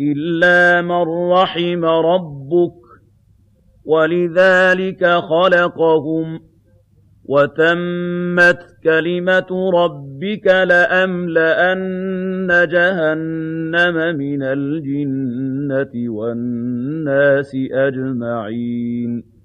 إِلَّا مَن رَّحِمَ رَبُّكَ ۚ وَلِذَٰلِكَ خَلَقَهُمْ ۗ وَتَمَّتْ كَلِمَةُ رَبِّكَ لَأَمْلَأَنَّ جَهَنَّمَ مِنَ الْجِنَّةِ وَالنَّاسِ أَجْمَعِينَ